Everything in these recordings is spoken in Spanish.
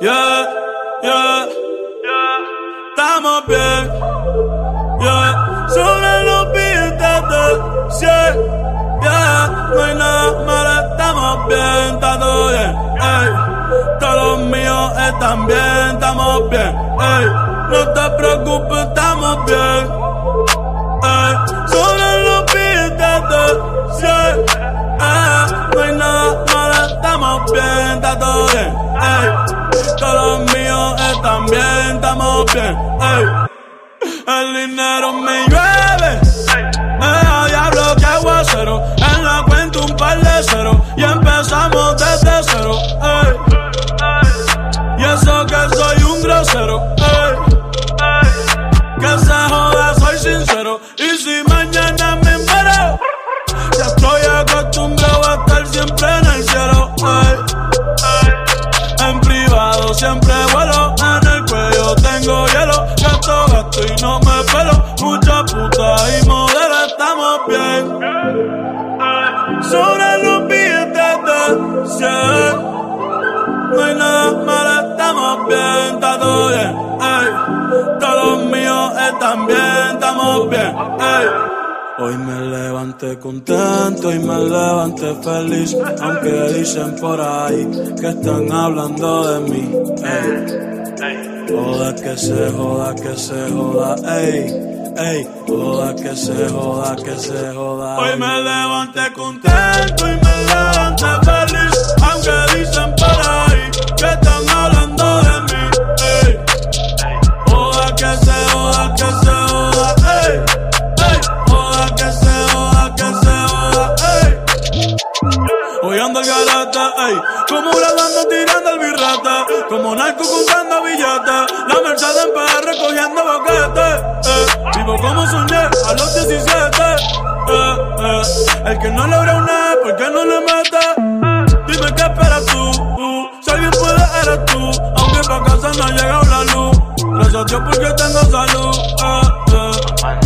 Yeah, yeah, yeah. Estamos bien. Yeah. Sobre los billetes de 100. Yeah. No hay nada malo, estamos bien, está todo bien. Ey. Todos los míos están bien, estamos bien. Ey. No te preocupes, estamos bien. Ey. Sobre los billetes de 100. Yeah. No hay nada malo, estamos bien, está todo bien. El dinero me llueve. Me da diablo que aguacero. En la cuenta un par de cero. Y empezamos desde cero. Ey. Y eso que soy un grosero. Ey. Que se joda, soy sincero. Y si mañana me muero, ya estoy acostumbrado a estar siempre en el cielo. Ey. En privado siempre Mucha puta y modelo, estamos bien. Sobre los billetes de 100. No hay nada malo, estamos bien, está todo bien. Ey. Todos los míos están bien, estamos bien. Hoy me levanté contento y me levanté feliz, aunque dicen por ahí que están hablando de mí. Joda que se joda, que se joda, ey, ey, joda que se joda, que se joda. Hoy me levanté contento y me grabando tirando el birrata, como narco contando billetes, la Mercedes en PR recogiendo boquetes, eh, vivo como soñé a los 17, eh, eh, el que no logra una, ¿por qué no le mete? Dime qué esperas tú, uh, si alguien puede eres tú, aunque pa' casa no ha llegado la luz, gracias a Dios porque tengo salud, eh, eh.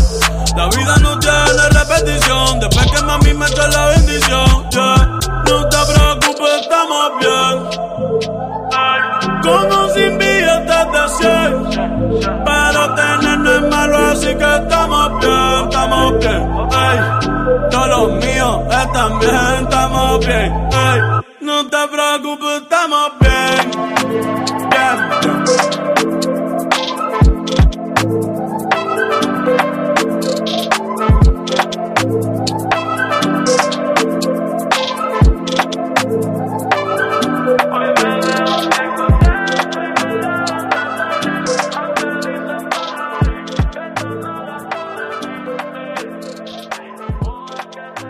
La vida no tiene repetición, después que mami me echa la bendición, yeah. No te preocupes, estamos bien. Como sin billetes de 100, pero tener no es malo, así que estamos bien, estamos bien. Ey. Todos los míos están bien, estamos bien. Ey. No te preocupes, estamos bien.